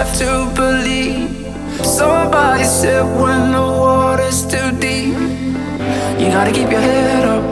have to believe. Somebody said when the water's too deep, you gotta keep your head up.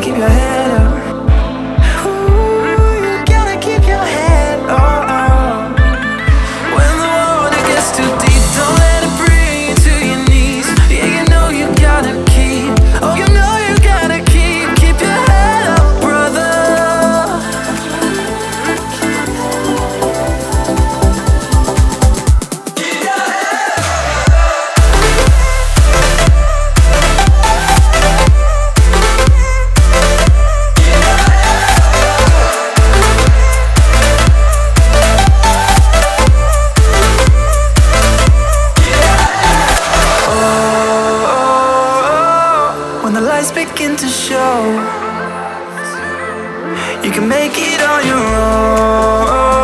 keep your head the lights begin to show, you can make it on your own.